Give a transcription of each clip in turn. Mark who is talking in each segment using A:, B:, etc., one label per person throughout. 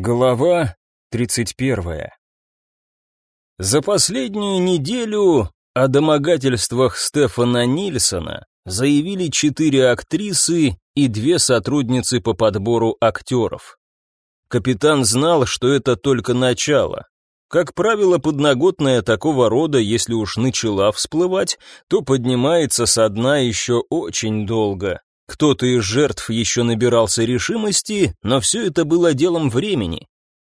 A: Глава 31. За последнюю неделю о домогательствах Стефана Нильсона заявили четыре актрисы и две сотрудницы по подбору актеров. Капитан знал, что это только начало. Как правило, подноготная такого рода, если уж начала всплывать, то поднимается со дна еще очень долго. Кто-то из жертв еще набирался решимости, но все это было делом времени.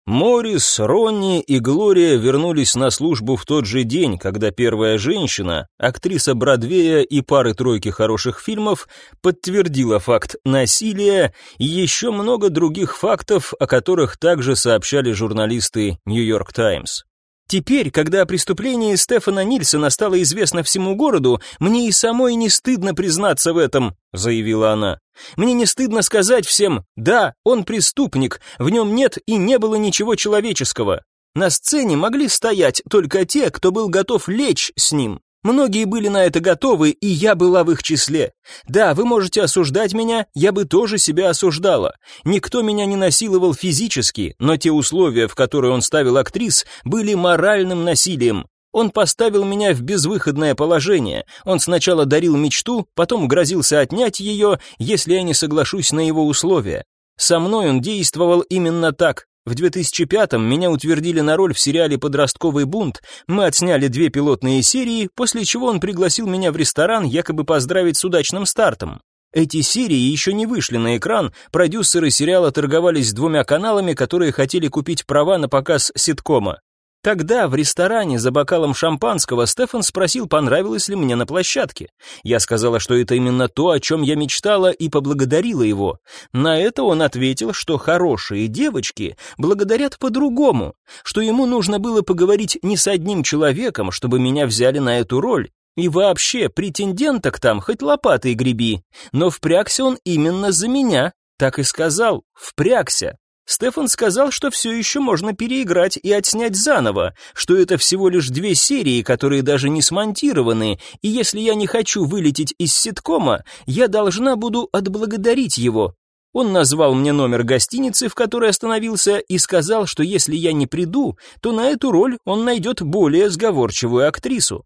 A: Морис, Ронни и Глория вернулись на службу в тот же день, когда первая женщина, актриса Бродвея и пары-тройки хороших фильмов, подтвердила факт насилия и еще много других фактов, о которых также сообщали журналисты «Нью-Йорк Таймс». Теперь, когда о преступлении Стефана Нильсона стало известно всему городу, мне и самой не стыдно признаться в этом, заявила она. Мне не стыдно сказать всем: "Да, он преступник, в нем нет и не было ничего человеческого". На сцене могли стоять только те, кто был готов лечь с ним. Многие были на это готовы, и я была в их числе. Да, вы можете осуждать меня, я бы тоже себя осуждала. Никто меня не насиловал физически, но те условия, в которые он ставил актрис, были моральным насилием. Он поставил меня в безвыходное положение. Он сначала дарил мечту, потом грозился отнять ее, если я не соглашусь на его условия. Со мной он действовал именно так. В 2005-м меня утвердили на роль в сериале «Подростковый бунт». Мы отсняли две пилотные серии, после чего он пригласил меня в ресторан якобы поздравить с удачным стартом. Эти серии еще не вышли на экран, продюсеры сериала торговались с двумя каналами, которые хотели купить права на показ ситкома. Тогда в ресторане за бокалом шампанского Стефан спросил, понравилось ли мне на площадке. Я сказала, что это именно то, о чем я мечтала, и поблагодарила его. На это он ответил, что хорошие девочки благодарят по-другому, что ему нужно было поговорить не с одним человеком, чтобы меня взяли на эту роль. И вообще, претенденток там хоть лопатой греби. Но впрягся он именно за меня. Так и сказал, впрягся. Стефан сказал, что все еще можно переиграть и отснять заново, что это всего лишь две серии, которые даже не смонтированы, и если я не хочу вылететь из ситкома, я должна буду отблагодарить его. Он назвал мне номер гостиницы, в которой остановился, и сказал, что если я не приду, то на эту роль он найдет более сговорчивую актрису.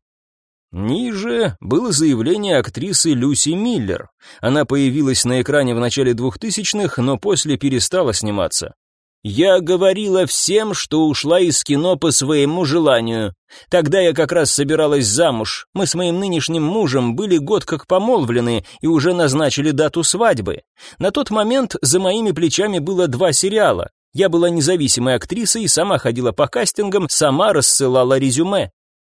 A: Ниже было заявление актрисы Люси Миллер. Она появилась на экране в начале 2000-х, но после перестала сниматься. Я говорила всем, что ушла из кино по своему желанию. Тогда я как раз собиралась замуж. Мы с моим нынешним мужем были год как помолвлены и уже назначили дату свадьбы. На тот момент за моими плечами было два сериала. Я была независимой актрисой, сама ходила по кастингам, сама рассылала резюме.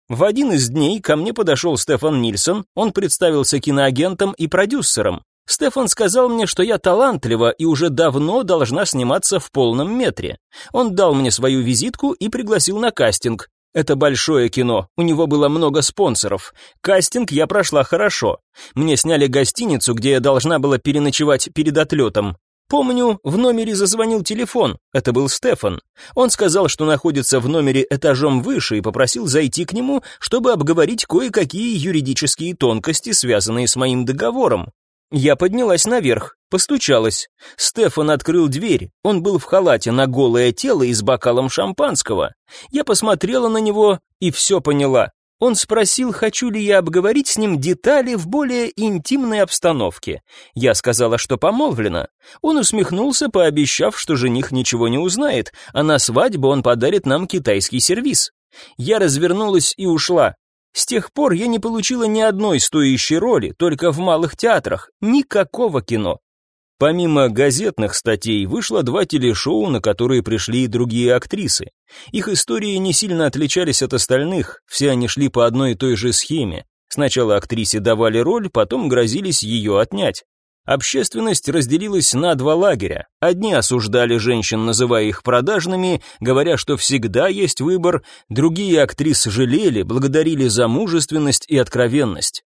A: В один из дней ко мне подошел Стефан Нильсон, он представился киноагентом и продюсером. Стефан сказал мне, что я талантлива и уже давно должна сниматься в полном метре. Он дал мне свою визитку и пригласил на кастинг. Это большое кино, у него было много спонсоров. Кастинг я прошла хорошо. Мне сняли гостиницу, где я должна была переночевать перед отлетом. Помню, в номере зазвонил телефон. Это был Стефан. Он сказал, что находится в номере этажом выше и попросил зайти к нему, чтобы обговорить кое-какие юридические тонкости, связанные с моим договором. Я поднялась наверх, постучалась. Стефан открыл дверь. Он был в халате на голое тело и с бокалом шампанского. Я посмотрела на него и все поняла. Он спросил, хочу ли я обговорить с ним детали в более интимной обстановке. Я сказала, что помолвлена. Он усмехнулся, пообещав, что жених ничего не узнает, а на свадьбу он подарит нам китайский сервиз. Я развернулась и ушла. С тех пор я не получила ни одной стоящей роли, только в малых театрах, никакого кино. Помимо газетных статей, вышло два телешоу, на которые пришли и другие актрисы. Их истории не сильно отличались от остальных, все они шли по одной и той же схеме. Сначала актрисе давали роль, потом грозились ее отнять. Общественность разделилась на два лагеря. Одни осуждали женщин, называя их продажными, говоря, что всегда есть выбор, другие актрис жалели, благодарили за мужественность и откровенность.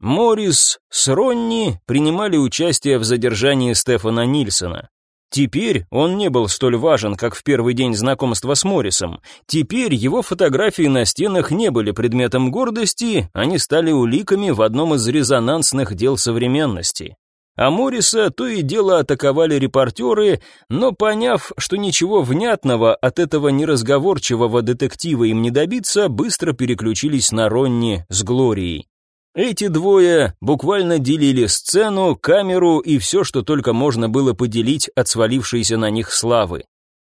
A: Моррис с Ронни принимали участие в задержании Стефана Нильсона. Теперь он не был столь важен, как в первый день знакомства с Моррисом. Теперь его фотографии на стенах не были предметом гордости, они стали уликами в одном из резонансных дел современности. а Морриса то и дело атаковали репортеры, но поняв, что ничего внятного от этого неразговорчивого детектива им не добиться, быстро переключились на Ронни с Глорией. Эти двое буквально делили сцену, камеру и все, что только можно было поделить от свалившейся на них славы.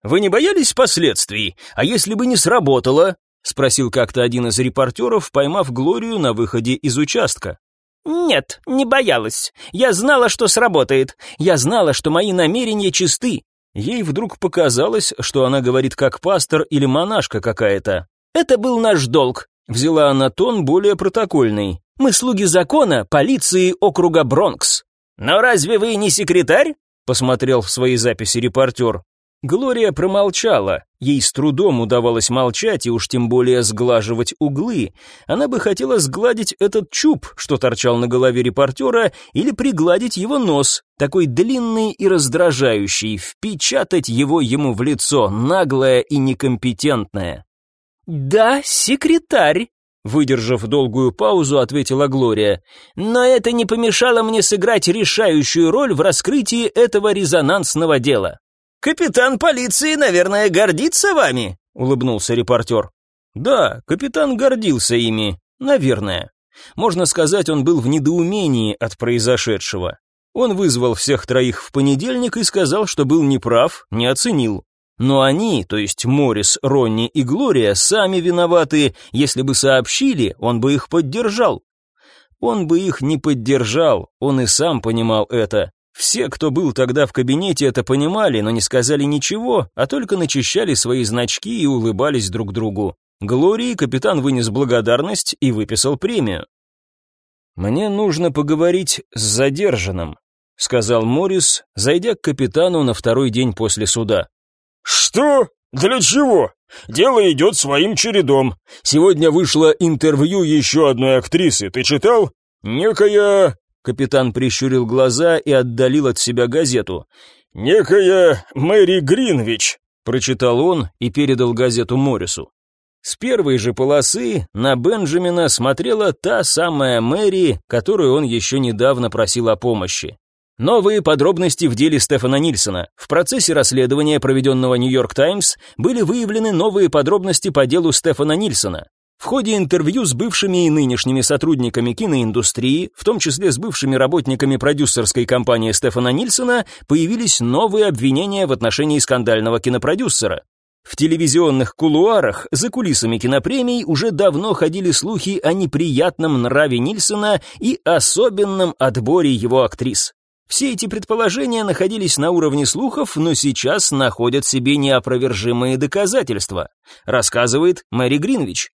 A: «Вы не боялись последствий? А если бы не сработало?» — спросил как-то один из репортеров, поймав Глорию на выходе из участка.
B: «Нет, не боялась. Я знала, что сработает. Я знала, что мои намерения чисты».
A: Ей вдруг показалось, что она говорит как пастор или монашка какая-то.
B: «Это был наш долг», —
A: взяла она тон более протокольный.
B: «Мы слуги закона, полиции округа Бронкс». «Но разве вы не секретарь?» — посмотрел в свои записи репортер.
A: Глория промолчала. Ей с трудом удавалось молчать и уж тем более сглаживать углы. Она бы хотела сгладить этот чуб, что торчал на голове репортера, или пригладить его нос, такой длинный и раздражающий, впечатать его ему в лицо, наглое и некомпетентное.
B: «Да, секретарь»,
A: Выдержав долгую паузу, ответила Глория.
B: «Но это не помешало мне сыграть решающую роль в раскрытии этого резонансного дела. «Капитан полиции, наверное, гордится вами?» — улыбнулся репортер.
A: «Да, капитан гордился ими, наверное. Можно сказать, он был в недоумении от произошедшего. Он вызвал всех троих в понедельник и сказал, что был неправ, не оценил. Но они, то есть Морис, Ронни и Глория, сами виноваты. Если бы сообщили, он бы их поддержал. Он бы их не поддержал, он и сам понимал это. Все, кто был тогда в кабинете, это понимали, но не сказали ничего, а только начищали свои значки и улыбались друг другу. Глории капитан вынес благодарность и выписал премию. «Мне нужно поговорить с задержанным», — сказал Моррис, зайдя к капитану на второй день после суда.
C: «Что? Для чего? Дело идет своим чередом. Сегодня вышло интервью еще одной актрисы, ты читал? Некая
A: Капитан прищурил глаза и отдалил от себя газету.
C: «Некая Мэри Гринвич», — прочитал он и передал газету Моррису.
A: С первой же полосы на Бенджамина смотрела та самая Мэри, которую он еще недавно просил о помощи. Новые подробности в деле Стефана Нильсона. В процессе расследования, проведенного Нью-Йорк Таймс, были выявлены новые подробности по делу Стефана Нильсона. В ходе интервью с бывшими и нынешними сотрудниками киноиндустрии, в том числе с бывшими работниками продюсерской компании Стефана Нильсона, появились новые обвинения в отношении скандального кинопродюсера. В телевизионных кулуарах за кулисами кинопремий уже давно ходили слухи о неприятном нраве Нильсона и особенном отборе его актрис. Все эти предположения находились на уровне слухов, но сейчас находят себе неопровержимые доказательства, рассказывает Мэри Гринвич.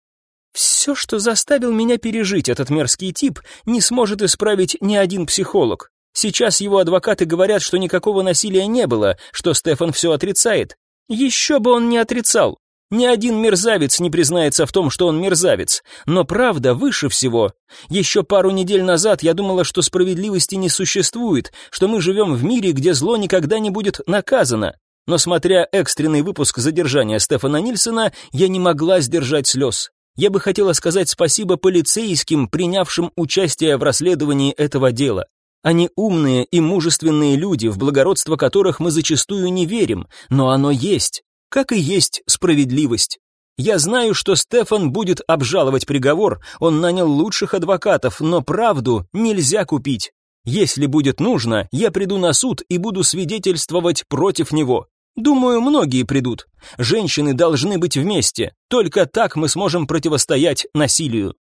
A: Все, что заставил меня пережить этот мерзкий тип, не сможет исправить ни один психолог. Сейчас его адвокаты говорят, что никакого насилия не было, что Стефан все отрицает. Еще бы он не отрицал. Ни один мерзавец не признается в том, что он мерзавец. Но правда выше всего. Еще пару недель назад я думала, что справедливости не существует, что мы живем в мире, где зло никогда не будет наказано. Но смотря экстренный выпуск задержания Стефана Нильсона, я не могла сдержать слез. Я бы хотела сказать спасибо полицейским, принявшим участие в расследовании этого дела. Они умные и мужественные люди, в благородство которых мы зачастую не верим, но оно есть, как и есть справедливость. Я знаю, что Стефан будет обжаловать приговор, он нанял лучших адвокатов, но правду нельзя купить. Если будет нужно, я приду на суд и буду свидетельствовать против него. Думаю, многие придут. Женщины должны быть вместе. Только так мы сможем противостоять насилию.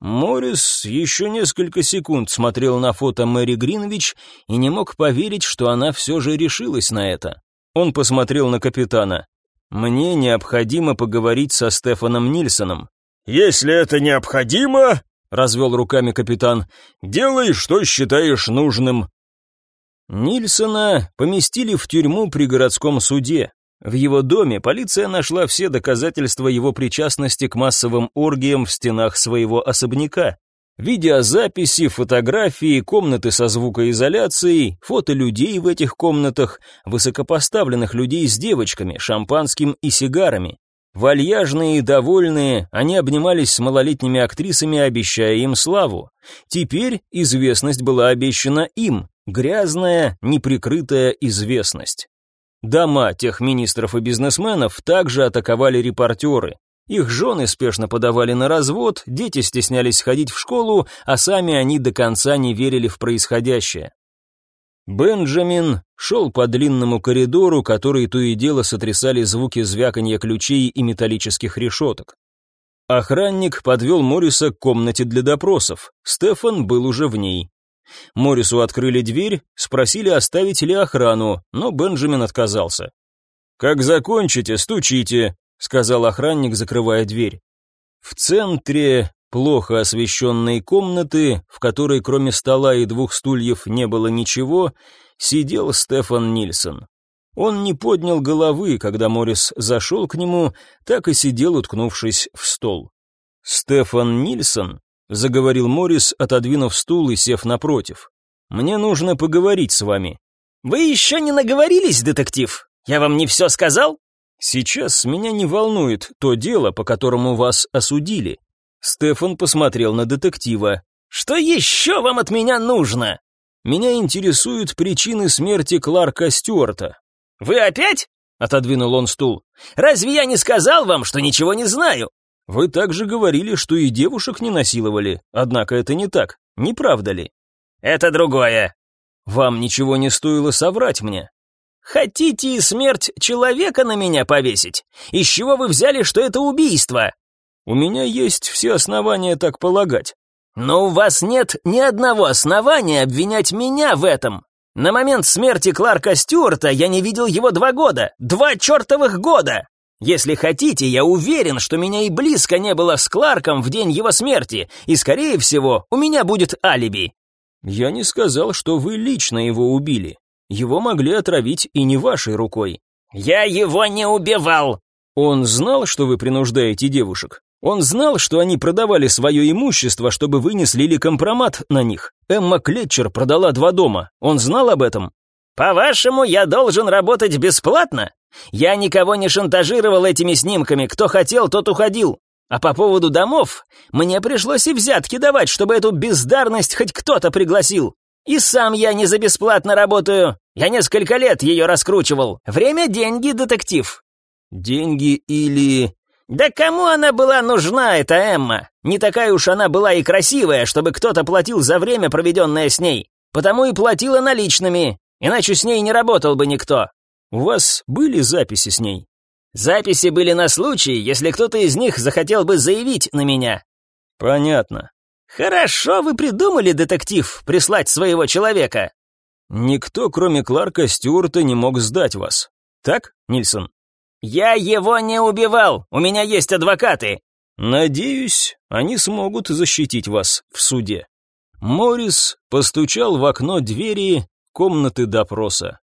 A: Морис еще несколько секунд смотрел на фото Мэри Гринвич и не мог поверить, что она все же решилась на это. Он посмотрел на капитана. «Мне необходимо поговорить со Стефаном Нильсоном».
C: «Если это необходимо», — развел руками капитан, — «делай, что считаешь нужным.
A: Нильсона поместили в тюрьму при городском суде. В его доме полиция нашла все доказательства его причастности к массовым оргиям в стенах своего особняка. Видеозаписи, фотографии, комнаты со звукоизоляцией, фото людей в этих комнатах, высокопоставленных людей с девочками, шампанским и сигарами. Вальяжные и довольные, они обнимались с малолетними актрисами, обещая им славу. Теперь известность была обещана им, грязная, неприкрытая известность. Дома тех министров и бизнесменов также атаковали репортеры. Их жены спешно подавали на развод, дети стеснялись ходить в школу, а сами они до конца не верили в происходящее. Бенджамин шел по длинному коридору, который то и дело сотрясали звуки звяканья ключей и металлических решеток. Охранник подвел Морриса к комнате для допросов. Стефан был уже в ней. Моррису открыли дверь, спросили, оставить ли охрану, но Бенджамин отказался. «Как закончите, стучите», — сказал охранник, закрывая дверь. В центре плохо освещенной комнаты, в которой кроме стола и двух стульев не было ничего, сидел Стефан Нильсон. Он не поднял головы, когда Моррис зашел к нему, так и сидел, уткнувшись в стол. «Стефан Нильсон», — заговорил Моррис, отодвинув стул и сев напротив. «Мне нужно поговорить с вами».
B: «Вы еще не наговорились, детектив? Я вам не все сказал?»
A: «Сейчас меня не волнует то дело, по которому вас осудили. Стефан посмотрел на детектива.
B: «Что еще вам от меня нужно?»
A: «Меня интересуют причины смерти Кларка Стюарта».
B: «Вы опять?» — отодвинул он стул. «Разве я не сказал вам, что ничего не знаю?»
A: «Вы также говорили, что и девушек не насиловали, однако это не так, не правда ли?»
B: «Это другое».
A: «Вам ничего не стоило соврать мне».
B: «Хотите и смерть человека на меня повесить? Из чего вы взяли, что это убийство?»
A: У меня есть все основания так полагать.
B: Но у вас нет ни одного основания обвинять меня в этом. На момент смерти Кларка Стюарта я не видел его два года. Два чертовых года! Если хотите, я уверен, что меня и близко не было с Кларком в день его смерти, и, скорее всего, у меня будет алиби.
A: Я не сказал, что вы лично его убили. Его могли отравить и не вашей рукой.
B: Я его не убивал.
A: Он знал, что вы принуждаете девушек? Он знал, что они продавали свое имущество, чтобы вы не слили компромат на них. Эмма Клетчер продала два дома. Он знал об этом?
B: По-вашему, я должен работать бесплатно? Я никого не шантажировал этими снимками. Кто хотел, тот уходил. А по поводу домов, мне пришлось и взятки давать, чтобы эту бездарность хоть кто-то пригласил. И сам я не за бесплатно работаю. Я несколько лет ее раскручивал. Время – деньги, детектив.
A: Деньги или...
B: Да кому она была нужна, эта Эмма? Не такая уж она была и красивая, чтобы кто-то платил за время, проведенное с ней. Потому и платила наличными, иначе с ней не работал бы никто.
A: У вас были записи с ней?
B: Записи были на случай, если кто-то из них захотел бы заявить на меня.
A: Понятно.
B: Хорошо вы придумали, детектив, прислать своего человека.
A: Никто, кроме Кларка Стюарта, не мог сдать вас. Так, Нильсон?
B: «Я его не убивал! У меня есть адвокаты!»
A: «Надеюсь, они смогут защитить вас в суде». Моррис постучал в окно двери комнаты допроса.